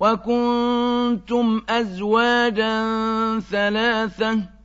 وَكُنتُمْ أَزْوَاجًا ثَلَاثَةً